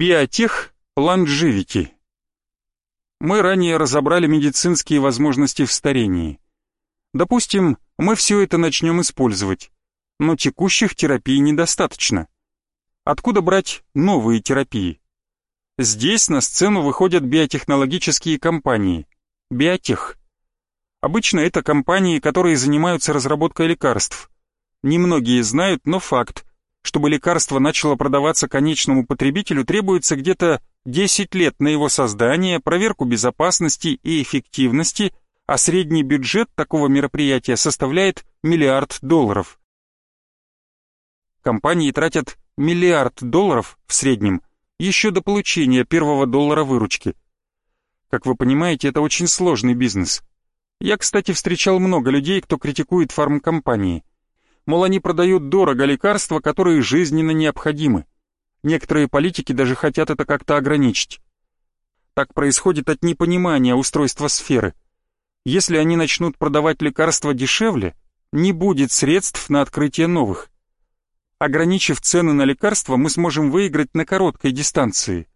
Биотех Longevity. Мы ранее разобрали медицинские возможности в старении. Допустим, мы все это начнем использовать, но текущих терапий недостаточно. Откуда брать новые терапии? Здесь на сцену выходят биотехнологические компании. Биотех. Обычно это компании, которые занимаются разработкой лекарств. Немногие знают, но факт. Чтобы лекарство начало продаваться конечному потребителю, требуется где-то 10 лет на его создание, проверку безопасности и эффективности, а средний бюджет такого мероприятия составляет миллиард долларов. Компании тратят миллиард долларов в среднем еще до получения первого доллара выручки. Как вы понимаете, это очень сложный бизнес. Я, кстати, встречал много людей, кто критикует фармкомпании. Мол, они продают дорого лекарства, которые жизненно необходимы. Некоторые политики даже хотят это как-то ограничить. Так происходит от непонимания устройства сферы. Если они начнут продавать лекарства дешевле, не будет средств на открытие новых. Ограничив цены на лекарства, мы сможем выиграть на короткой дистанции.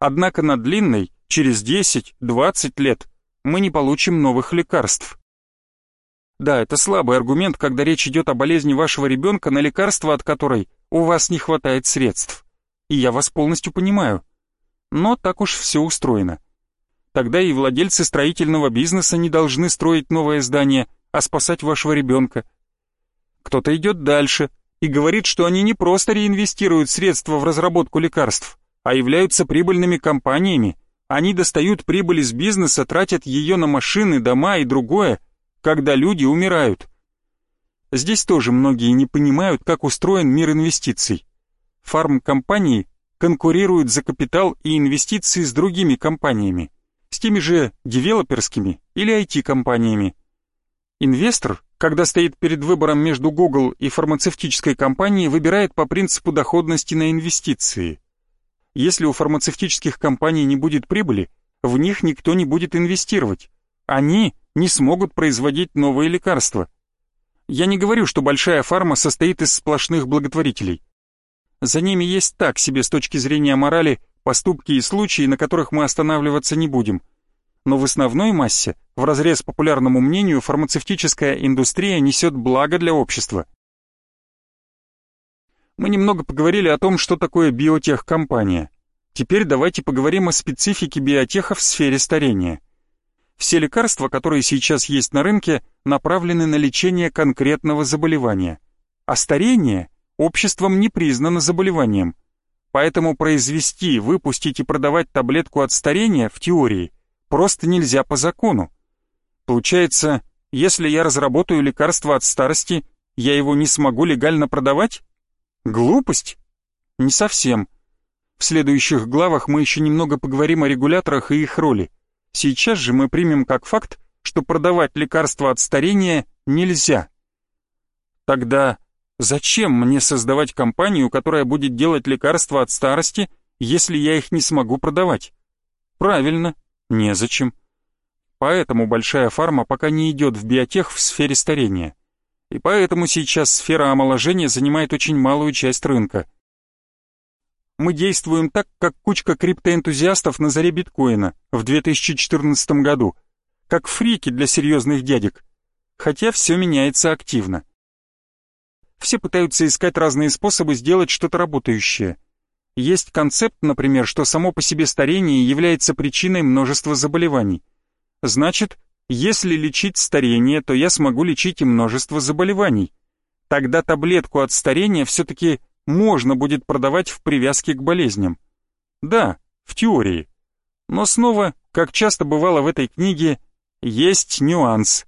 Однако на длинной, через 10-20 лет, мы не получим новых лекарств. Да, это слабый аргумент, когда речь идет о болезни вашего ребенка, на лекарство от которой у вас не хватает средств. И я вас полностью понимаю. Но так уж все устроено. Тогда и владельцы строительного бизнеса не должны строить новое здание, а спасать вашего ребенка. Кто-то идет дальше и говорит, что они не просто реинвестируют средства в разработку лекарств, а являются прибыльными компаниями. Они достают прибыль из бизнеса, тратят ее на машины, дома и другое, когда люди умирают. Здесь тоже многие не понимают, как устроен мир инвестиций. Фармкомпании конкурируют за капитал и инвестиции с другими компаниями, с теми же девелоперскими или IT-компаниями. Инвестор, когда стоит перед выбором между Google и фармацевтической компанией, выбирает по принципу доходности на инвестиции. Если у фармацевтических компаний не будет прибыли, в них никто не будет инвестировать. Они не смогут производить новые лекарства. Я не говорю, что большая фарма состоит из сплошных благотворителей. За ними есть так себе с точки зрения морали поступки и случаи, на которых мы останавливаться не будем. Но в основной массе, в разрез популярному мнению, фармацевтическая индустрия несет благо для общества. Мы немного поговорили о том, что такое биотехкомпания. Теперь давайте поговорим о специфике биотеха в сфере старения. Все лекарства, которые сейчас есть на рынке, направлены на лечение конкретного заболевания. А старение обществом не признано заболеванием. Поэтому произвести, выпустить и продавать таблетку от старения в теории просто нельзя по закону. Получается, если я разработаю лекарство от старости, я его не смогу легально продавать? Глупость? Не совсем. В следующих главах мы еще немного поговорим о регуляторах и их роли. Сейчас же мы примем как факт, что продавать лекарства от старения нельзя. Тогда зачем мне создавать компанию, которая будет делать лекарства от старости, если я их не смогу продавать? Правильно, незачем. Поэтому большая фарма пока не идет в биотех в сфере старения. И поэтому сейчас сфера омоложения занимает очень малую часть рынка. Мы действуем так, как кучка криптоэнтузиастов на заре биткоина в 2014 году, как фрики для серьезных дядек, хотя все меняется активно. Все пытаются искать разные способы сделать что-то работающее. Есть концепт, например, что само по себе старение является причиной множества заболеваний. Значит, если лечить старение, то я смогу лечить и множество заболеваний. Тогда таблетку от старения все-таки можно будет продавать в привязке к болезням. Да, в теории. Но снова, как часто бывало в этой книге, есть нюанс.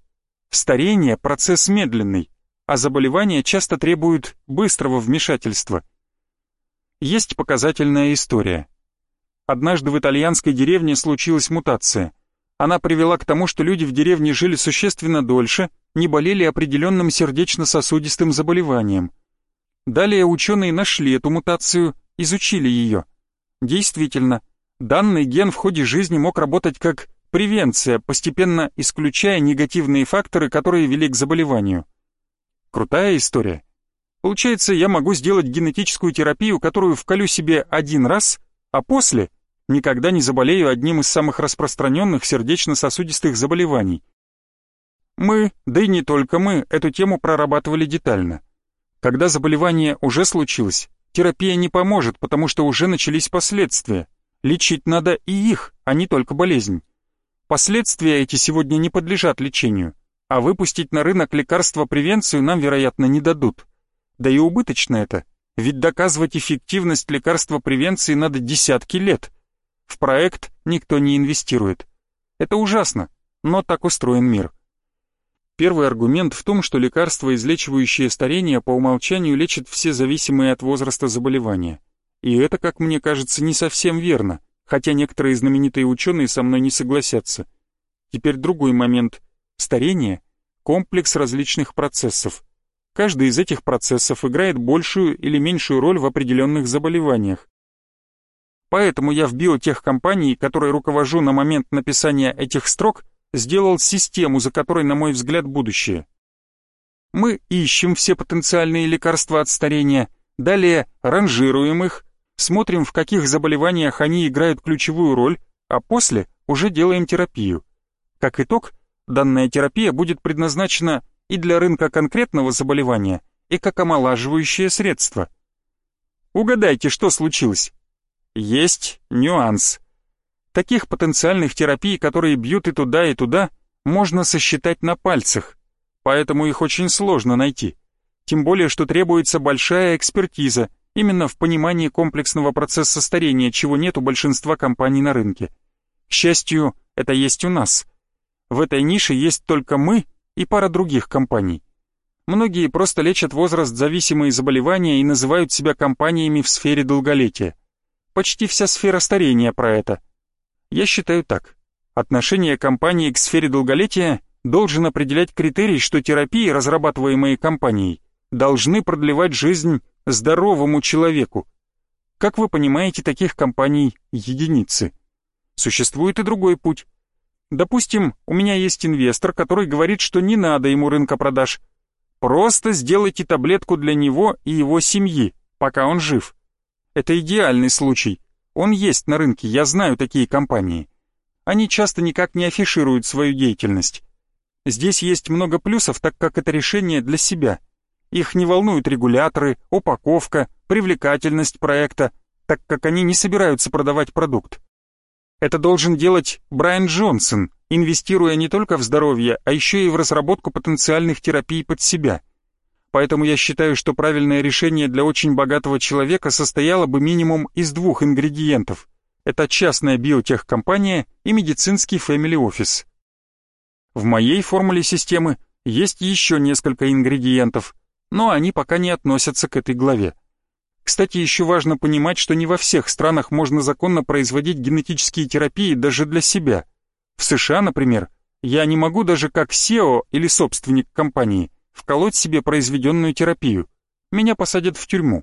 Старение – процесс медленный, а заболевания часто требуют быстрого вмешательства. Есть показательная история. Однажды в итальянской деревне случилась мутация. Она привела к тому, что люди в деревне жили существенно дольше, не болели определенным сердечно-сосудистым заболеванием – Далее ученые нашли эту мутацию, изучили ее. Действительно, данный ген в ходе жизни мог работать как превенция, постепенно исключая негативные факторы, которые вели к заболеванию. Крутая история. Получается, я могу сделать генетическую терапию, которую вколю себе один раз, а после никогда не заболею одним из самых распространенных сердечно-сосудистых заболеваний. Мы, да и не только мы, эту тему прорабатывали детально. Когда заболевание уже случилось, терапия не поможет, потому что уже начались последствия. Лечить надо и их, а не только болезнь. Последствия эти сегодня не подлежат лечению, а выпустить на рынок лекарства превенцию нам, вероятно, не дадут. Да и убыточно это, ведь доказывать эффективность лекарства превенции надо десятки лет. В проект никто не инвестирует. Это ужасно, но так устроен мир. Первый аргумент в том, что лекарства, излечивающие старение, по умолчанию лечат все зависимые от возраста заболевания. И это, как мне кажется, не совсем верно, хотя некоторые знаменитые ученые со мной не согласятся. Теперь другой момент. Старение – комплекс различных процессов. Каждый из этих процессов играет большую или меньшую роль в определенных заболеваниях. Поэтому я в биотехкомпании, которой руковожу на момент написания этих строк, сделал систему, за которой, на мой взгляд, будущее. Мы ищем все потенциальные лекарства от старения, далее ранжируем их, смотрим, в каких заболеваниях они играют ключевую роль, а после уже делаем терапию. Как итог, данная терапия будет предназначена и для рынка конкретного заболевания, и как омолаживающее средство. Угадайте, что случилось? Есть нюанс. Таких потенциальных терапий, которые бьют и туда, и туда, можно сосчитать на пальцах, поэтому их очень сложно найти. Тем более, что требуется большая экспертиза, именно в понимании комплексного процесса старения, чего нет у большинства компаний на рынке. К счастью, это есть у нас. В этой нише есть только мы и пара других компаний. Многие просто лечат возраст-зависимые заболевания и называют себя компаниями в сфере долголетия. Почти вся сфера старения про это – я считаю так. Отношение компании к сфере долголетия должен определять критерий, что терапии, разрабатываемые компанией, должны продлевать жизнь здоровому человеку. Как вы понимаете, таких компаний единицы. Существует и другой путь. Допустим, у меня есть инвестор, который говорит, что не надо ему рынка продаж. Просто сделайте таблетку для него и его семьи, пока он жив. Это идеальный случай. Он есть на рынке, я знаю такие компании. Они часто никак не афишируют свою деятельность. Здесь есть много плюсов, так как это решение для себя. Их не волнуют регуляторы, упаковка, привлекательность проекта, так как они не собираются продавать продукт. Это должен делать Брайан Джонсон, инвестируя не только в здоровье, а еще и в разработку потенциальных терапий под себя – Поэтому я считаю, что правильное решение для очень богатого человека состояло бы минимум из двух ингредиентов. Это частная биотехкомпания и медицинский family office. В моей формуле системы есть еще несколько ингредиентов, но они пока не относятся к этой главе. Кстати, еще важно понимать, что не во всех странах можно законно производить генетические терапии даже для себя. В США, например, я не могу даже как SEO или собственник компании – вколоть себе произведенную терапию. Меня посадят в тюрьму.